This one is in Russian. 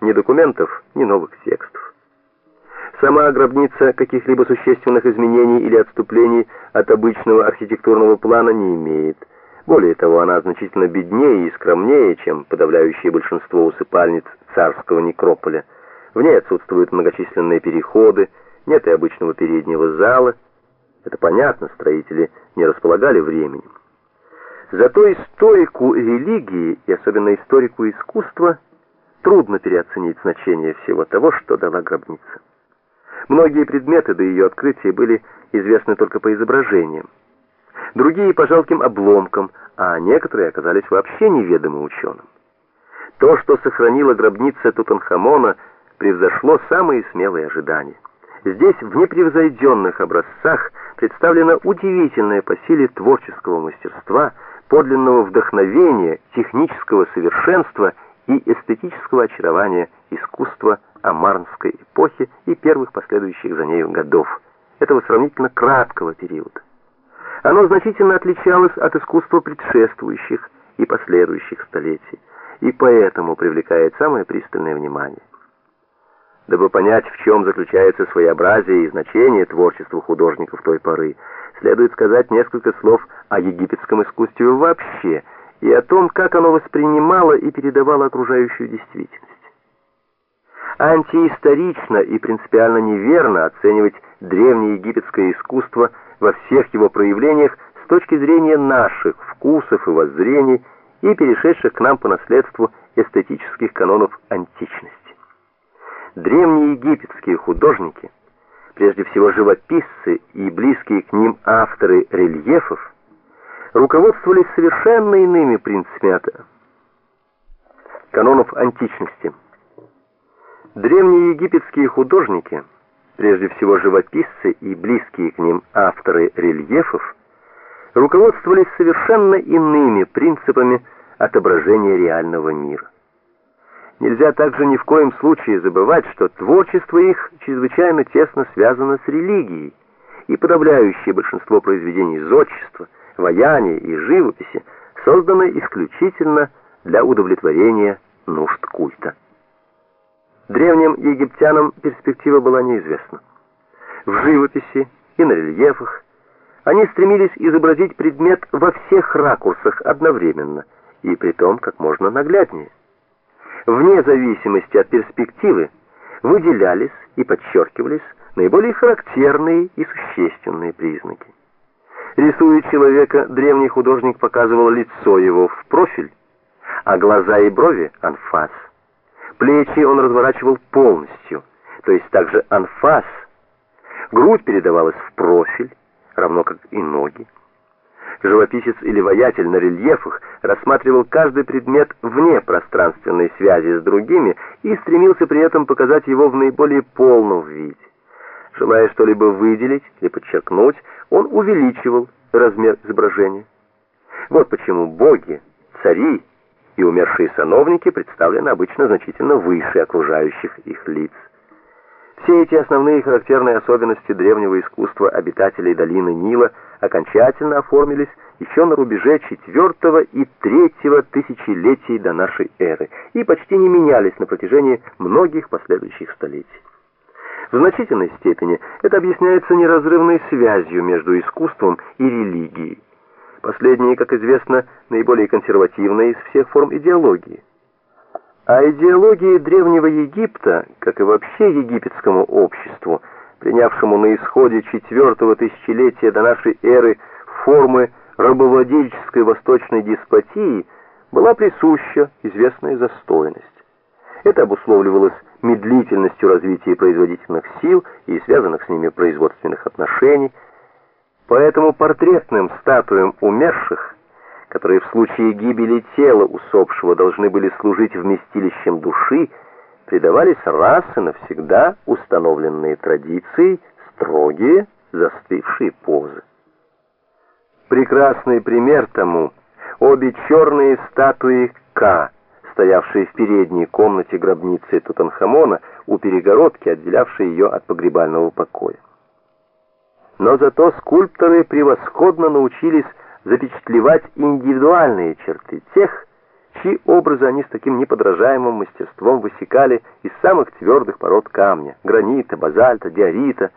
ни документов, ни новых текстов. Сама гробница каких-либо существенных изменений или отступлений от обычного архитектурного плана не имеет. Более того, она значительно беднее и скромнее, чем подавляющее большинство усыпальниц царского некрополя. В ней отсутствуют многочисленные переходы, нет и обычного переднего зала. Это понятно, строители не располагали временем. Зато историку религии, и особенно историку искусства, трудно переоценить значение всего того, что дала гробница. Многие предметы до ее открытия были известны только по изображениям другие по жалким обломкам, а некоторые оказались вообще неведомы ученым. То, что сохранила гробница Тутанхамона, превзошло самые смелые ожидания. Здесь в непревзойденных образцах представлено удивительное по силе творческого мастерства, подлинного вдохновения, технического совершенства и эстетического очарования искусства Амарнской эпохи и первых последующих за нею годов, этого сравнительно краткого периода. Оно значительно отличалось от искусства предшествующих и последующих столетий, и поэтому привлекает самое пристальное внимание. Дабы понять, в чем заключается своеобразие и значение творчества художников той поры, следует сказать несколько слов о египетском искусстве вообще и о том, как оно воспринимало и передавало окружающую действительность. Антиисторично и принципиально неверно оценивать древнее египетское искусство – во всех его проявлениях с точки зрения наших вкусов и воззрений и перешедших к нам по наследству эстетических канонов античности. Древние египетские художники, прежде всего живописцы и близкие к ним авторы рельефов, руководствовались совершенно иными принципами от канонов античности. Древние египетские художники – прежде всего живописцы и близкие к ним авторы рельефов, руководствовались совершенно иными принципами отображения реального мира. Нельзя также ни в коем случае забывать, что творчество их чрезвычайно тесно связано с религией, и подавляющее большинство произведений зодчества, ваяния и живописи создано исключительно для удовлетворения нужд культа. Древним египтянам перспектива была неизвестна. В живописи и на рельефах они стремились изобразить предмет во всех ракурсах одновременно, и при том как можно нагляднее. Вне зависимости от перспективы выделялись и подчеркивались наиболее характерные и существенные признаки. Рисуя человека, древний художник показывал лицо его в профиль, а глаза и брови — анфас. Плечи он разворачивал полностью, то есть также анфас. Грудь передавалась в профиль, равно как и ноги. Живописец или воятель на рельефах рассматривал каждый предмет вне пространственной связи с другими и стремился при этом показать его в наиболее полном виде. Желая что-либо выделить или подчеркнуть, он увеличивал размер изображения. Вот почему боги, цари и умершие сановники представлены обычно значительно выше окружающих их лиц. Все эти основные характерные особенности древнего искусства обитателей долины Нила окончательно оформились еще на рубеже IV и III тысячелетий до нашей эры и почти не менялись на протяжении многих последующих столетий. В значительной степени это объясняется неразрывной связью между искусством и религией. Последние, как известно, наиболее консервативные из всех форм идеологии. А идеологии Древнего Египта, как и вообще египетскому обществу, принявшему на исходе четвертого тысячелетия до нашей эры формы рабовладельческой восточной деспотии, была присуща известная застойность. Это обусловливалось медлительностью развития производительных сил и связанных с ними производственных отношений, Поэтому портретным статуям умерших, которые в случае гибели тела усопшего должны были служить вместилищем души, придавались раз и навсегда установленные традиции, строгие, застывшие позы. Прекрасный пример тому обе черные статуи К, стоявшие в передней комнате гробницы Тутанхамона у перегородки, отделявшей ее от погребального покоя. Но зато скульпторы превосходно научились запечатлевать индивидуальные черты тех, чьи образы они с таким неподражаемым мастерством высекали из самых твердых пород камня, гранита, базальта, диорита,